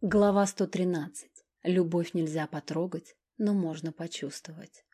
Глава 113. Любовь нельзя потрогать, но можно почувствовать.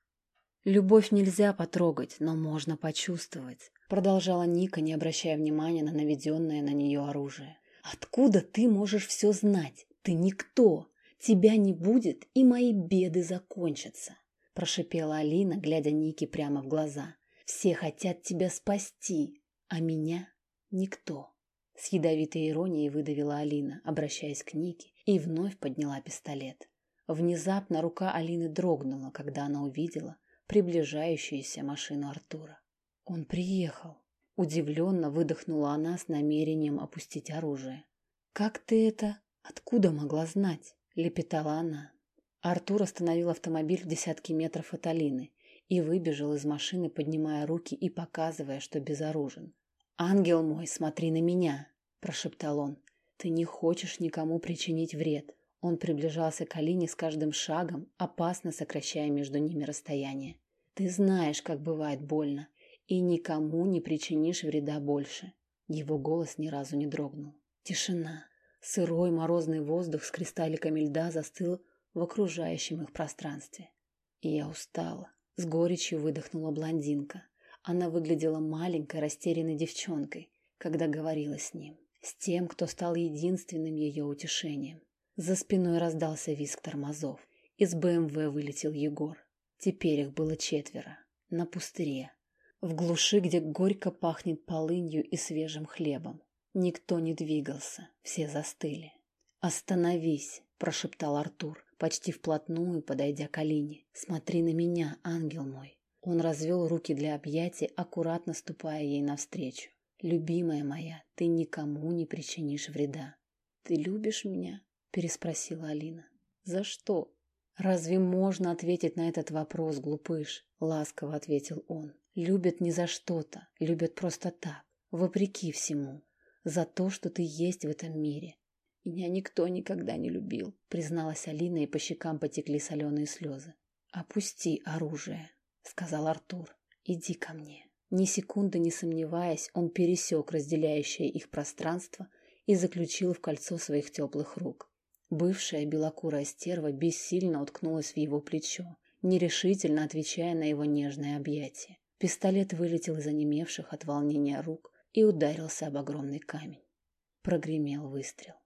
Любовь нельзя потрогать, но можно почувствовать, продолжала Ника, не обращая внимания на наведенное на нее оружие. Откуда ты можешь все знать? Ты никто. Тебя не будет, и мои беды закончатся, прошипела Алина, глядя Нике прямо в глаза. Все хотят тебя спасти, а меня никто. С ядовитой иронией выдавила Алина, обращаясь к Нике, и вновь подняла пистолет. Внезапно рука Алины дрогнула, когда она увидела приближающуюся машину Артура. Он приехал. Удивленно выдохнула она с намерением опустить оружие. «Как ты это? Откуда могла знать?» – лепетала она. Артур остановил автомобиль в десятке метров от Алины и выбежал из машины, поднимая руки и показывая, что безоружен. «Ангел мой, смотри на меня!» – прошептал он. Ты не хочешь никому причинить вред. Он приближался к Алине с каждым шагом, опасно сокращая между ними расстояние. Ты знаешь, как бывает больно, и никому не причинишь вреда больше. Его голос ни разу не дрогнул. Тишина. Сырой морозный воздух с кристалликами льда застыл в окружающем их пространстве. И я устала. С горечью выдохнула блондинка. Она выглядела маленькой, растерянной девчонкой, когда говорила с ним с тем, кто стал единственным ее утешением. За спиной раздался визг тормозов. Из БМВ вылетел Егор. Теперь их было четверо. На пустыре. В глуши, где горько пахнет полынью и свежим хлебом. Никто не двигался, все застыли. «Остановись!» – прошептал Артур, почти вплотную подойдя к Алине. «Смотри на меня, ангел мой!» Он развел руки для объятий, аккуратно ступая ей навстречу. «Любимая моя, ты никому не причинишь вреда». «Ты любишь меня?» – переспросила Алина. «За что?» «Разве можно ответить на этот вопрос, глупыш?» – ласково ответил он. «Любят не за что-то, любят просто так, вопреки всему, за то, что ты есть в этом мире». «Меня никто никогда не любил», – призналась Алина, и по щекам потекли соленые слезы. «Опусти оружие», – сказал Артур. «Иди ко мне». Ни секунды не сомневаясь, он пересек разделяющее их пространство и заключил в кольцо своих теплых рук. Бывшая белокурая стерва бессильно уткнулась в его плечо, нерешительно отвечая на его нежное объятие. Пистолет вылетел из онемевших от волнения рук и ударился об огромный камень. Прогремел выстрел.